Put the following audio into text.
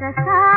भरबा